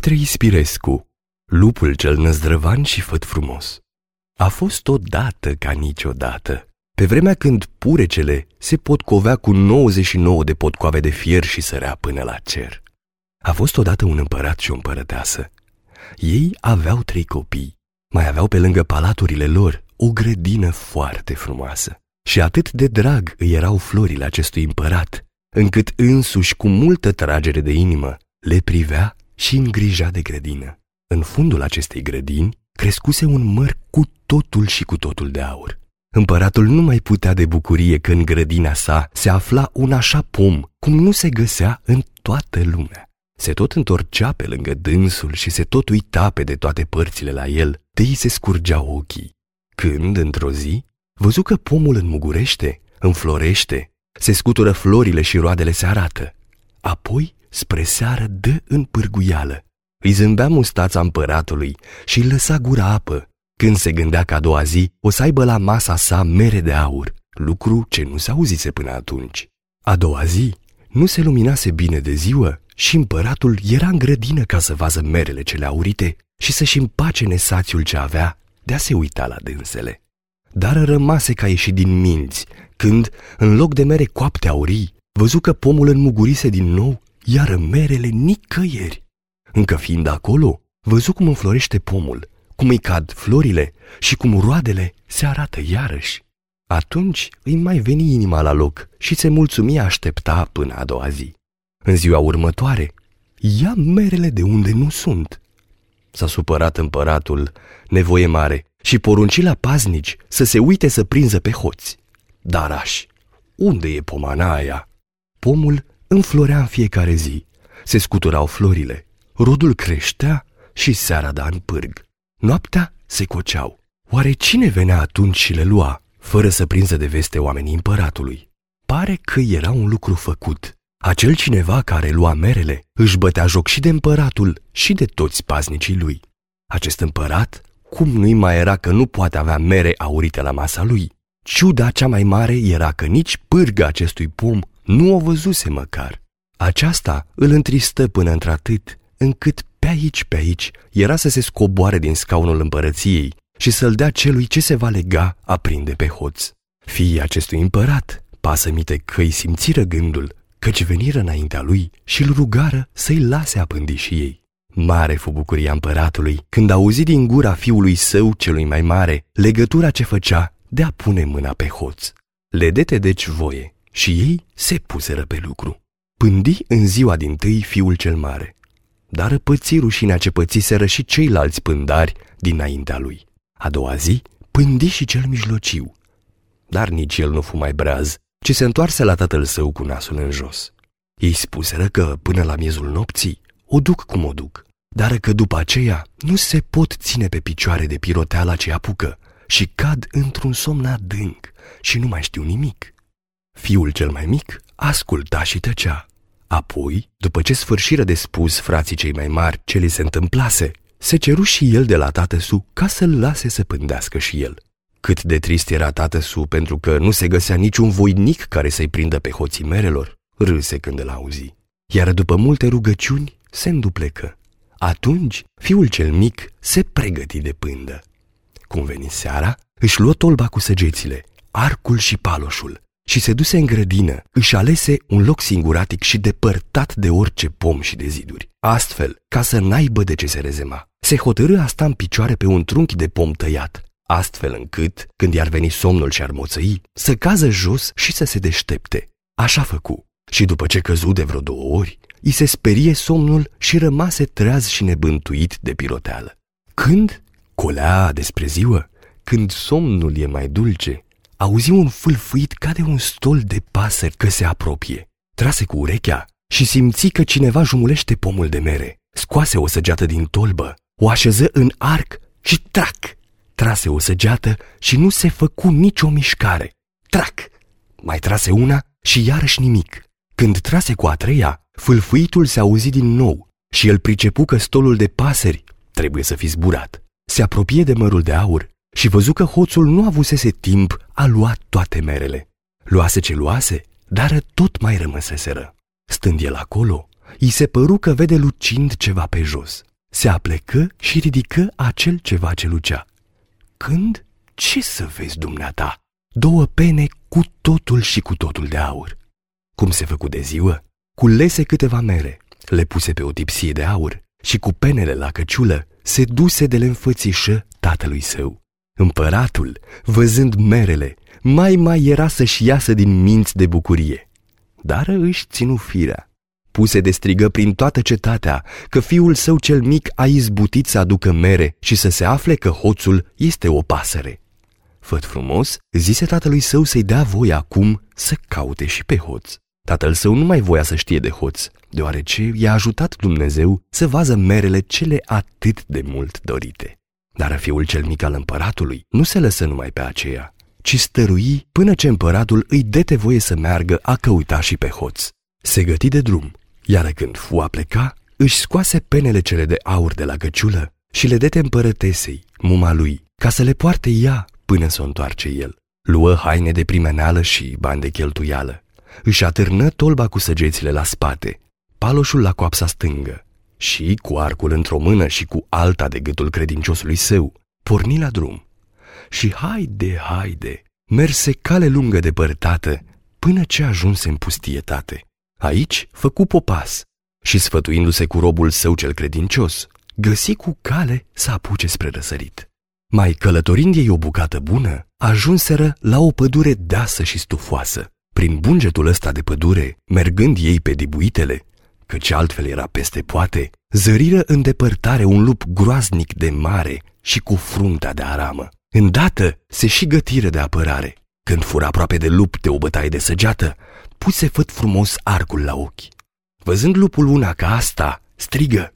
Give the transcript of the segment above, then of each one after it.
Petre Ispirescu, lupul cel năzdrăvan și făt frumos. A fost odată ca niciodată, pe vremea când purecele se potcovea cu 99 de potcoave de fier și sărea până la cer. A fost odată un împărat și o împărăteasă. Ei aveau trei copii, mai aveau pe lângă palaturile lor o grădină foarte frumoasă. Și atât de drag îi erau florile acestui împărat, încât însuși cu multă tragere de inimă le privea și îngrija de grădină. În fundul acestei grădini crescuse un măr cu totul și cu totul de aur. Împăratul nu mai putea de bucurie că în grădina sa se afla un așa pom cum nu se găsea în toată lumea. Se tot întorcea pe lângă dânsul și se tot uita pe de toate părțile la el, de îi se scurgeau ochii. Când, într-o zi, văzu că pomul înmugurește, înflorește, se scutură florile și roadele se arată. Apoi, spre seară, dă în pârguială. Îi zâmbea mustața împăratului și îi lăsa gura apă, când se gândea că a doua zi o să aibă la masa sa mere de aur, lucru ce nu se auzise până atunci. A doua zi nu se luminase bine de ziua și împăratul era în grădină ca să vază merele cele aurite și să-și împace nesațiul ce avea de a se uita la dânsele. Dar rămase ca ieșit din minți, când, în loc de mere coapte aurii, văzu că pomul înmugurise din nou, iar merele nicăieri. Încă fiind acolo, văzu cum înflorește pomul, cum îi cad florile și cum roadele se arată iarăși. Atunci îi mai veni inima la loc și se mulțumi aștepta până a doua zi. În ziua următoare, ia merele de unde nu sunt. S-a supărat împăratul, nevoie mare, și porunci la paznici să se uite să prinză pe hoți. Dar aș, unde e pomana aia? Pomul înflorea în fiecare zi, se scuturau florile, rodul creștea și seara da în pârg. Noaptea se coceau. Oare cine venea atunci și le lua, fără să prinză de veste oamenii împăratului? Pare că era un lucru făcut. Acel cineva care lua merele își bătea joc și de împăratul și de toți paznicii lui. Acest împărat, cum nu-i mai era că nu poate avea mere aurite la masa lui? Ciuda cea mai mare era că nici pârga acestui pom nu o văzuse măcar. Aceasta îl întristă până într-atât, încât pe aici, pe aici, era să se scoboare din scaunul împărăției și să-l dea celui ce se va lega a prinde pe hoț. Fiii acestui împărat, pasămite că îi simțiră gândul, căci veniră înaintea lui și îl rugară să-i lase apândi și ei. Mare fu bucuria împăratului când auzi din gura fiului său celui mai mare legătura ce făcea de a pune mâna pe hoț. Le dete deci voie și ei se puseră pe lucru. Pândi în ziua din tâi fiul cel mare, dar păți rușinea ce pățiseră și ceilalți pândari dinaintea lui. A doua zi pândi și cel mijlociu, dar nici el nu fu mai breaz, ci se întoarse la tatăl său cu nasul în jos. Ei spuseră că până la miezul nopții o duc cum o duc, dar că după aceea nu se pot ține pe picioare de piroteala ce apucă și cad într-un somn adânc și nu mai știu nimic. Fiul cel mai mic asculta și tăcea. Apoi, după ce sfârșiră de spus frații cei mai mari ce li se întâmplase, se ceru și el de la tată su ca să-l lase să pândească și el. Cât de trist era tată su pentru că nu se găsea niciun voinic care să-i prindă pe hoții merelor, râse când îl auzi. Iar după multe rugăciuni, se înduplecă. Atunci, fiul cel mic se pregăti de pândă. Cum veni seara, își luă tolba cu săgețile, arcul și paloșul și se duse în grădină, își alese un loc singuratic și depărtat de orice pom și de ziduri. Astfel, ca să n-aibă de ce se rezema, se hotărâ a sta în picioare pe un trunchi de pom tăiat, astfel încât, când i-ar veni somnul și ar moțăi, să cază jos și să se deștepte. Așa făcu. Și după ce căzu de vreo două ori, i se sperie somnul și rămase treaz și nebântuit de piroteală. Când colea despre ziua, când somnul e mai dulce, auzi un fâlfâit ca de un stol de pasări că se apropie. Trase cu urechea și simți că cineva jumulește pomul de mere. Scoase o săgeată din tolbă, o așeză în arc și trac! Trase o săgeată și nu se făcu nicio mișcare. Trac! Mai trase una și iarăși nimic. Când trase cu a treia, fâlfâitul se auzi din nou și el pricepu că stolul de pasări trebuie să fi zburat. Se apropie de mărul de aur și văzu că hoțul nu avusese timp a lua toate merele. Luase ce luase, dar tot mai rămăseseră. Stând el acolo, îi se păru că vede lucind ceva pe jos. se aplecă și ridică acel ceva ce lucea. Când? Ce să vezi dumneata? Două pene cu totul și cu totul de aur. Cum se făcu de ziua? Culese câteva mere, le puse pe o tipsie de aur și cu penele la căciulă se duse de le înfățișă tatălui său. Împăratul, văzând merele, mai mai era să-și iasă din minți de bucurie. Dar își ținu firea. Puse de strigă prin toată cetatea că fiul său cel mic a izbutit să aducă mere și să se afle că hoțul este o pasăre. Făt frumos, zise tatălui său să-i dea voie acum să caute și pe hoț. Tatăl său nu mai voia să știe de hoț, deoarece i-a ajutat Dumnezeu să vază merele cele atât de mult dorite. Dar fiul cel mic al împăratului nu se lăsă numai pe aceea, ci stărui până ce împăratul îi dete voie să meargă a căuta și pe hoț. Se găti de drum, iar când fu a pleca, își scoase penele cele de aur de la găciulă și le dete împărătesei, muma lui, ca să le poarte ea până să o întoarce el. Luă haine de primeneală și bani de cheltuială. Își atârnă tolba cu săgețile la spate, paloșul la coapsa stângă și, cu arcul într-o mână și cu alta de gâtul credinciosului său, porni la drum. Și haide, haide, merse cale lungă depărtată până ce ajunse în pustietate. Aici făcu popas și, sfătuindu-se cu robul său cel credincios, găsi cu cale să apuce spre răsărit. Mai călătorind ei o bucată bună, ajunseră la o pădure deasă și stufoasă. Prin bungetul ăsta de pădure, mergând ei pe dibuitele, căci altfel era peste poate, zăriră în depărtare un lup groaznic de mare și cu fruntea de aramă. Îndată se și gătiră de apărare. Când fură aproape de lup de o bătaie de săgeată, puse făt frumos arcul la ochi. Văzând lupul una ca asta, strigă.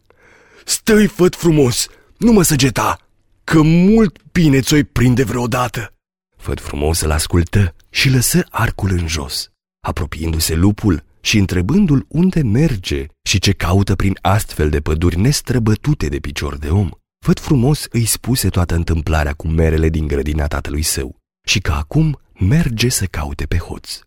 Stai, făt frumos, nu mă săgeta, că mult bine ți-o prinde vreodată. Făt frumos îl ascultă și lăsă arcul în jos. Apropiindu-se lupul și întrebându-l unde merge și ce caută prin astfel de păduri nestrăbătute de picior de om, Făt frumos îi spuse toată întâmplarea cu merele din grădina tatălui său și că acum merge să caute pe hoț.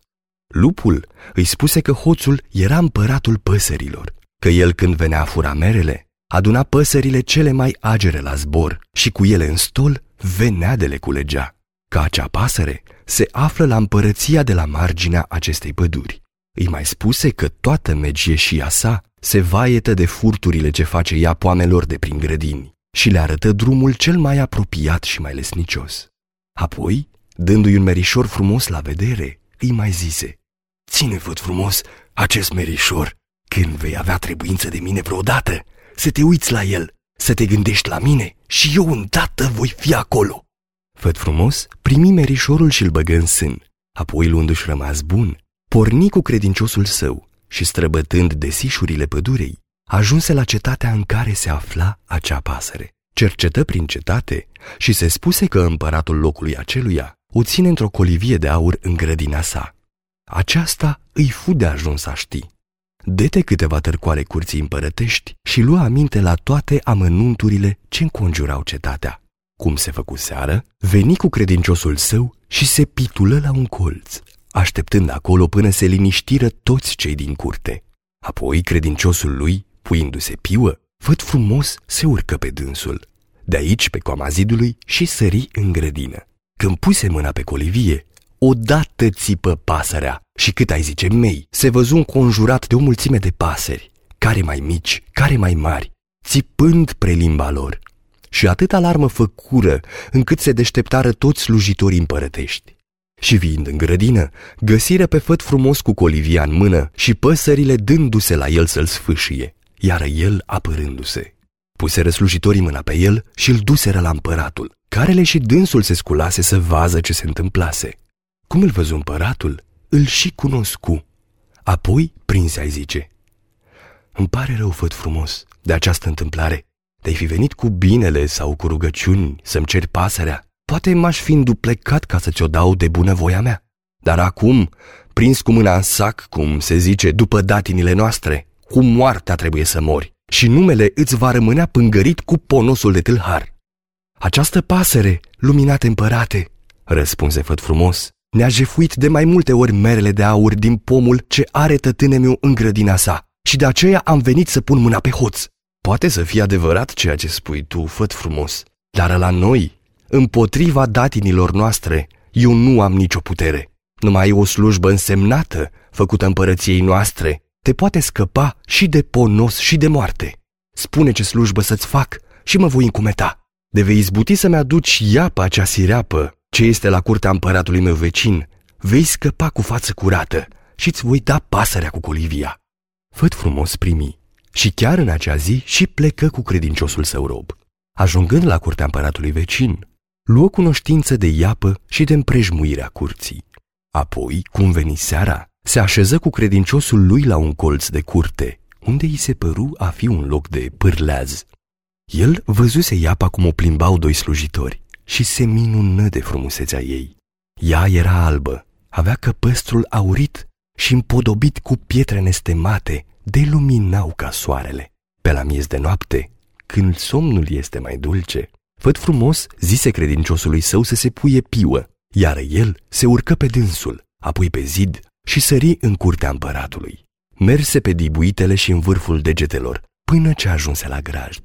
Lupul îi spuse că hoțul era împăratul păsărilor, că el când venea a fura merele, aduna păsările cele mai agere la zbor și cu ele în stol venea de le culegea, că acea pasăre se află la împărăția de la marginea acestei păduri. Îi mai spuse că toată megieșia sa se vaietă de furturile ce face ea poamelor de prin grădini și le arătă drumul cel mai apropiat și mai lesnicios. Apoi, dându-i un merișor frumos la vedere, îi mai zise, Ține, văd frumos, acest merișor, când vei avea trebuință de mine vreodată, să te uiți la el, să te gândești la mine și eu îndată voi fi acolo. Făt frumos primi merișorul și îl băgă în sân, apoi luându-și rămas bun, porni cu credinciosul său și străbătând desișurile pădurei, ajunse la cetatea în care se afla acea pasăre. Cercetă prin cetate și se spuse că împăratul locului aceluia o ține într-o colivie de aur în grădina sa. Aceasta îi fu de ajuns a ști. Dete câteva tărcoare curții împărătești și lua aminte la toate amănunturile ce înconjurau cetatea. Cum se făcu seară, veni cu credinciosul său și se pitulă la un colț, așteptând acolo până se liniștiră toți cei din curte. Apoi credinciosul lui puindu-se piuă, văd frumos se urcă pe dânsul. De aici, pe coama zidului, și sări în grădină. Când puse mâna pe colivie, odată țipă pasărea și cât ai zice mei, se văzu înconjurat de o mulțime de pasări, care mai mici, care mai mari, țipând prelimba lor. Și atât alarmă făcură, încât se deșteptară toți slujitorii împărătești. Și viind în grădină, găsiră pe făt frumos cu colivia în mână și păsările dându-se la el să-l sfâșie iar el apărându-se. Puseră slujitorii mâna pe el și îl duseră la împăratul, carele și dânsul se sculase să vază ce se întâmplase. Cum îl văzu împăratul, îl și cunoscu. Apoi prinse ai zice, Îmi pare rău, făt frumos, de această întâmplare. Te-ai fi venit cu binele sau cu rugăciuni să-mi ceri pasărea. Poate m-aș fi înduplecat ca să ți-o dau de bunăvoia mea. Dar acum, prins cu mâna în sac, cum se zice, după datinile noastre, cu moartea trebuie să mori și numele îți va rămânea pângărit cu ponosul de tâlhar. Această pasăre, luminate împărate, răspunse făt frumos, ne-a jefuit de mai multe ori merele de aur din pomul ce are tătâne meu în grădina sa și de aceea am venit să pun mâna pe hoț. Poate să fie adevărat ceea ce spui tu, făt frumos, dar la noi, împotriva datinilor noastre, eu nu am nicio putere. Numai o slujbă însemnată, făcută împărăției noastre, te poate scăpa și de ponos și de moarte. Spune ce slujbă să-ți fac și mă voi încumeta. De vei izbuti să-mi aduci iapa cea sireapă, ce este la curtea împăratului meu vecin, vei scăpa cu față curată și-ți voi da pasărea cu colivia. Făt frumos primi și chiar în acea zi și plecă cu credinciosul său rob. Ajungând la curtea împăratului vecin, luă cunoștință de iapă și de împrejmuirea curții. Apoi, cum veni seara, se așeză cu credinciosul lui la un colț de curte, unde îi se păru a fi un loc de pârleaz. El văzuse iapa cum o plimbau doi slujitori și se minună de frumusețea ei. Ea era albă, avea căpăstrul aurit și împodobit cu pietre nestemate, de luminau ca soarele. Pe la miez de noapte, când somnul este mai dulce, Făt frumos zise credinciosului său să se puie piuă, iar el se urcă pe dânsul, apoi pe zid și sări în curtea împăratului. Merse pe dibuitele și în vârful degetelor, până ce ajunse la grajd.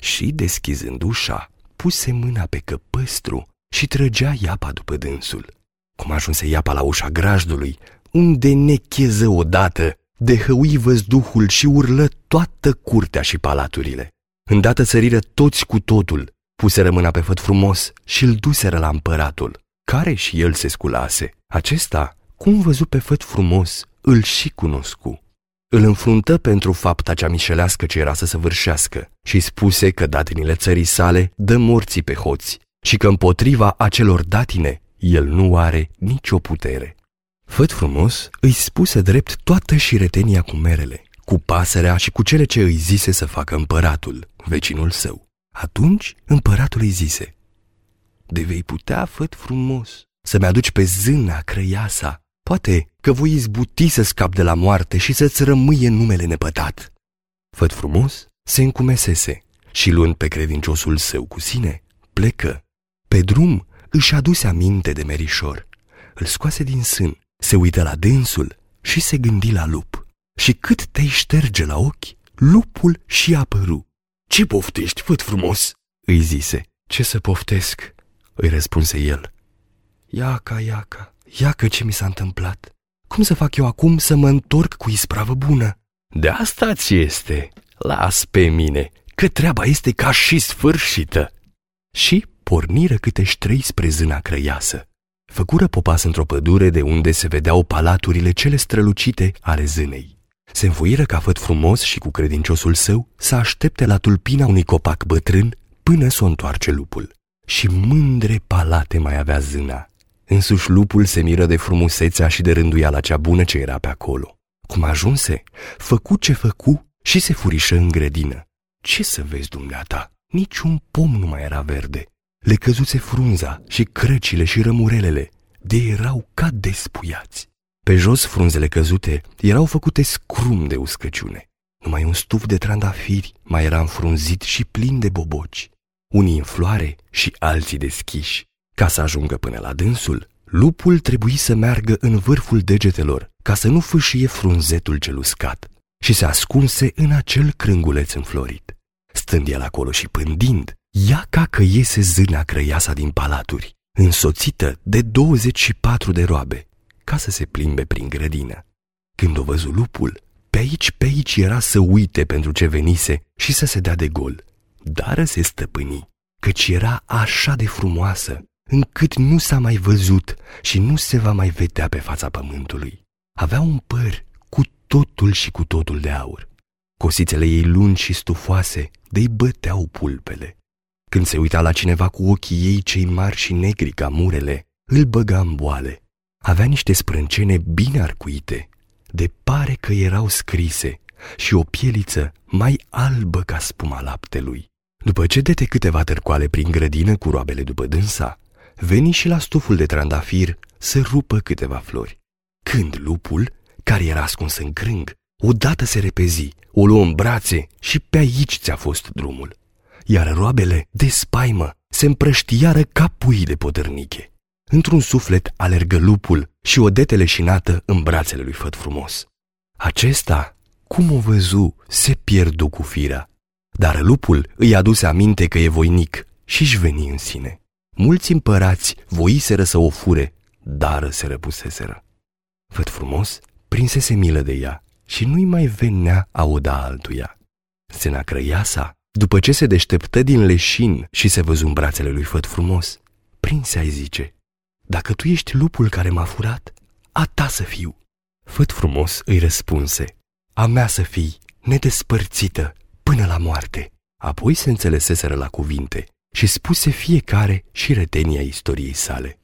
Și, deschizând ușa, puse mâna pe căpăstru și trăgea iapa după dânsul. Cum ajunse iapa la ușa grajdului, unde necheză odată, de hăui văzduhul și urlă toată curtea și palaturile. Îndată săriră toți cu totul, puseră mâna pe făt frumos și îl duseră la împăratul, care și el se sculase. Acesta, cum văzu pe făt frumos, îl și cunoscu. Îl înfruntă pentru fapta cea mișelească ce era să săvârșească și spuse că datinile țării sale dă morții pe hoți și că împotriva acelor datine el nu are nicio putere. Făt frumos îi spuse drept toată șiretenia cu merele, cu pasărea și cu cele ce îi zise să facă împăratul, vecinul său. Atunci împăratul îi zise, De vei putea, făt frumos, să-mi aduci pe zâna crăiasa, poate că voi izbuti să scap de la moarte și să-ți rămâie numele nepătat. Făt frumos se încumesese și luând pe credinciosul său cu sine, plecă. Pe drum își aduse aminte de merișor, îl scoase din sân, se uită la dânsul și se gândi la lup. Și cât te-ai șterge la ochi, lupul și apăru. Ce poftești, făt frumos?" îi zise. Ce să poftesc?" îi răspunse el. Iaca, iaca, iacă ce mi s-a întâmplat. Cum să fac eu acum să mă întorc cu ispravă bună? De asta ți este. Las pe mine, că treaba este ca și sfârșită. Și porniră câte ștrei spre zâna crăiasă. Făcură popas într-o pădure de unde se vedeau palaturile cele strălucite ale zânei. Se învoiră ca făt frumos și cu credinciosul său să aștepte la tulpina unui copac bătrân până s-o întoarce lupul. Și mândre palate mai avea zâna. Însuși lupul se miră de frumusețea și de rânduiala cea bună ce era pe acolo. Cum ajunse, făcu ce făcu și se furișă în grădină. Ce să vezi, dumneata? Niciun pom nu mai era verde. Le căzuse frunza și crăcile și rămurelele, de erau ca despuiați. Pe jos frunzele căzute erau făcute scrum de uscăciune. Numai un stuf de trandafiri mai era înfrunzit și plin de boboci, unii în floare și alții deschiși. Ca să ajungă până la dânsul, lupul trebuie să meargă în vârful degetelor ca să nu fâșie frunzetul cel uscat și se ascunse în acel crânguleț înflorit. Stând el acolo și pândind, ia ca că iese zâna crăiasa din palaturi, însoțită de 24 de roabe, ca să se plimbe prin grădină. Când o văzu lupul, pe aici, pe aici era să uite pentru ce venise și să se dea de gol, dar se stăpâni, căci era așa de frumoasă, încât nu s-a mai văzut și nu se va mai vedea pe fața pământului. Avea un păr cu totul și cu totul de aur. Cosițele ei lungi și stufoase de-i băteau pulpele. Când se uita la cineva cu ochii ei cei mari și negri ca murele, îl băga în boale. Avea niște sprâncene bine arcuite, de pare că erau scrise, și o pieliță mai albă ca spuma laptelui. După ce dete câteva târcoale prin grădină cu roabele după dânsa, veni și la stuful de trandafir să rupă câteva flori. Când lupul, care era ascuns în crâng, odată se repezi, o luă în brațe și pe aici ți-a fost drumul. Iar roabele, de spaimă, se împrăștiară ca pui de potărniche. Într-un suflet alergă lupul și o dete leșinată în brațele lui făt frumos. Acesta, cum o văzu, se pierdu cu firea. Dar lupul îi aduse aminte că e voinic și își veni în sine. Mulți împărați voiseră să o fure, dar se răpuseseră. Văd frumos, prinsese milă de ea și nu-i mai venea a o da altuia. Senacrăiasa, după ce se deșteptă din leșin și se văzu în brațele lui Făt frumos, prinse ai zice, Dacă tu ești lupul care m-a furat, a ta să fiu. Făt frumos îi răspunse, A mea să fii, nedespărțită, până la moarte. Apoi se înțeleseseră la cuvinte și spuse fiecare și retenia istoriei sale.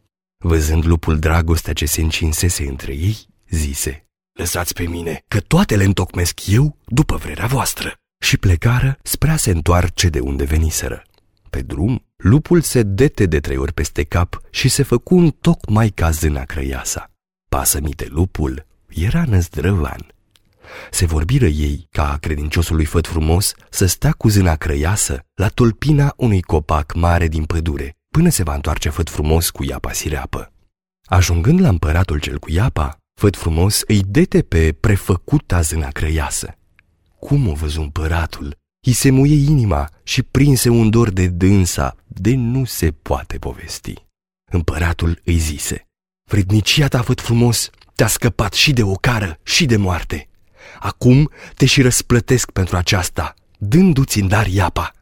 Văzând lupul dragostea ce se încinsese între ei, zise, Lăsați pe mine, că toate le întocmesc eu după vrerea voastră. Și plecară spre a se întoarce de unde veniseră. Pe drum, lupul se dete de trei ori peste cap și se făcu un tocmai ca zâna crăiasa. Pasămite lupul era năzdrăvan. Se vorbiră ei ca credinciosului făt frumos să stea cu zâna crăiasă la tulpina unui copac mare din pădure, până se va întoarce făt frumos cu iapa sireapă. Ajungând la împăratul cel cu iapa, făt frumos îi dete pe prefăcuta zâna crăiasă. Cum o văzu împăratul? I se muie inima și prinse un dor de dânsa, de nu se poate povesti. Împăratul îi zise, Vrednicia ta, făt frumos, te-a scăpat și de ocară și de moarte. Acum te și răsplătesc pentru aceasta, dându-ți în dar iapa.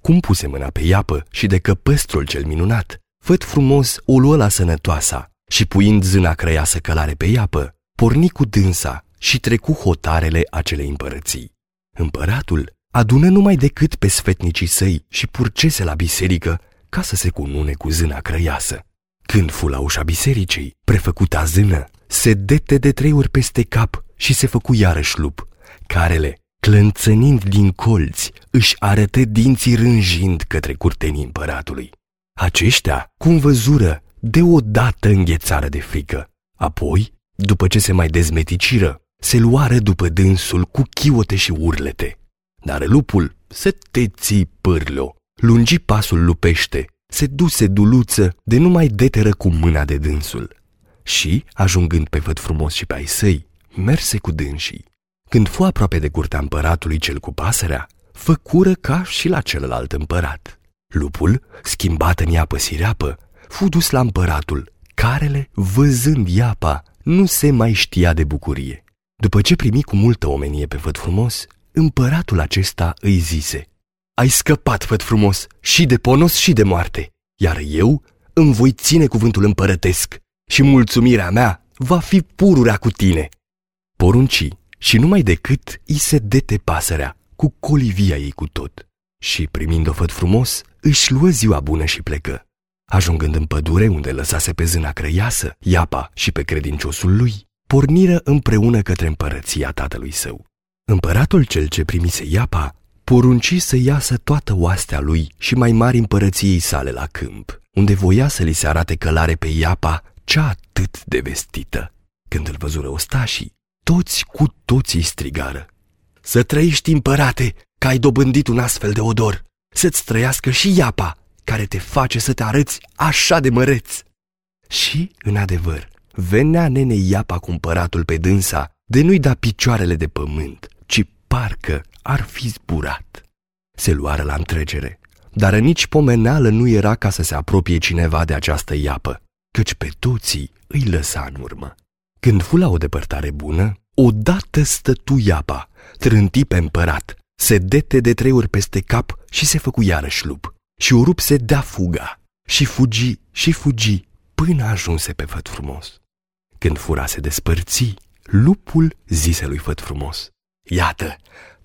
Cum puse mâna pe iapă și de căpăstrul cel minunat, făt frumos o luă la sănătoasa și puind zâna crăiasă călare pe iapă, porni cu dânsa și trecu hotarele acelei împărății. Împăratul adună numai decât pe sfetnicii săi și purcese la biserică ca să se cunune cu zâna crăiasă. Când fu la ușa bisericii, prefăcuta zână, se dete de trei ori peste cap și se făcu iarăși lup, carele, clănțănind din colți, își arătă dinții rânjind către curtenii împăratului. Aceștia, cum văzură, deodată înghețară de frică. Apoi, după ce se mai dezmeticiră, se luară după dânsul cu chiote și urlete. Dar lupul se teți pârlo, lungi pasul lupește, se duse duluță de nu mai deteră cu mâna de dânsul. Și, ajungând pe văd frumos și pe ai săi, merse cu dânsii. Când fu aproape de curtea împăratului cel cu pasărea, făcură ca și la celălalt împărat. Lupul, schimbat în iapă sireapă, fu dus la împăratul, carele, văzând iapa, nu se mai știa de bucurie. După ce primi cu multă omenie pe văd frumos, împăratul acesta îi zise, Ai scăpat, văd frumos, și de ponos și de moarte, iar eu îmi voi ține cuvântul împărătesc și mulțumirea mea va fi pururea cu tine. Porunci și numai decât îi se dete pasărea cu colivia ei cu tot. Și primind-o făt frumos, își luă ziua bună și plecă. Ajungând în pădure unde lăsase pe zâna crăiasă, iapa și pe credinciosul lui, porniră împreună către împărăția tatălui său. Împăratul cel ce primise iapa porunci să iasă toată oastea lui și mai mari împărăției sale la câmp, unde voia să li se arate călare pe iapa cea atât de vestită. Când îl văzură ostașii, toți cu toții strigară. Să trăiești, împărate, că ai dobândit un astfel de odor, să-ți trăiască și iapa, care te face să te arăți așa de măreț. Și, în adevăr, venea nene iapa cu împăratul pe dânsa de nu-i da picioarele de pământ, ci parcă ar fi zburat. Se luară la întregere, dar nici pomeneală nu era ca să se apropie cineva de această iapă, căci pe toții îi lăsa în urmă. Când fu la o depărtare bună, odată stătu iapa, trânti pe împărat, se dete de trei ori peste cap și se făcu iarăși lup. Și o rupse dea fuga și fugi și fugi până ajunse pe făt frumos. Când fura se despărți, lupul zise lui făt frumos, Iată,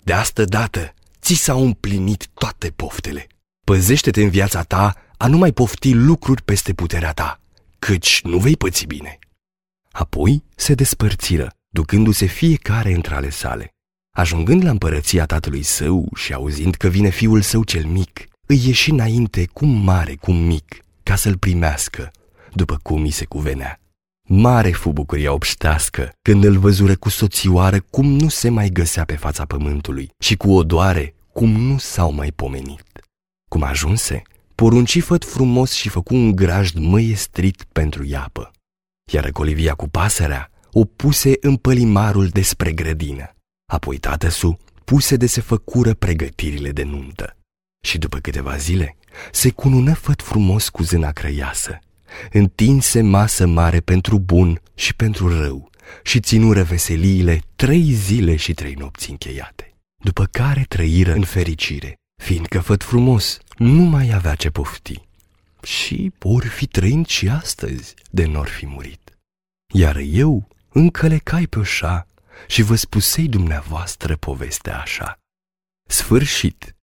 de astă dată ți s-au împlinit toate poftele. Păzește-te în viața ta a nu mai pofti lucruri peste puterea ta, căci nu vei păți bine. Apoi se despărțiră, ducându-se fiecare între ale sale. Ajungând la împărăția tatălui său și auzind că vine fiul său cel mic, îi ieși înainte cum mare, cum mic, ca să-l primească, după cum i se cuvenea. Mare fu bucuria obștească când îl văzură cu soțioară cum nu se mai găsea pe fața pământului și cu odoare cum nu s-au mai pomenit. Cum ajunse, porunci făt frumos și făcu un grajd măiestrit pentru iapă. Iar colivia cu pasărea o puse în pălimarul despre grădină. Apoi tatăsu puse de se făcură pregătirile de nuntă. Și după câteva zile, se cunună făt frumos cu zâna crăiasă, întinse masă mare pentru bun și pentru rău și ținură veseliile trei zile și trei nopți încheiate, după care trăiră în fericire, fiindcă făt frumos nu mai avea ce pofti și or fi trăind și astăzi de nor fi murit. Iar eu încălecai pe oșa și vă spusei dumneavoastră povestea așa. Sfârșit!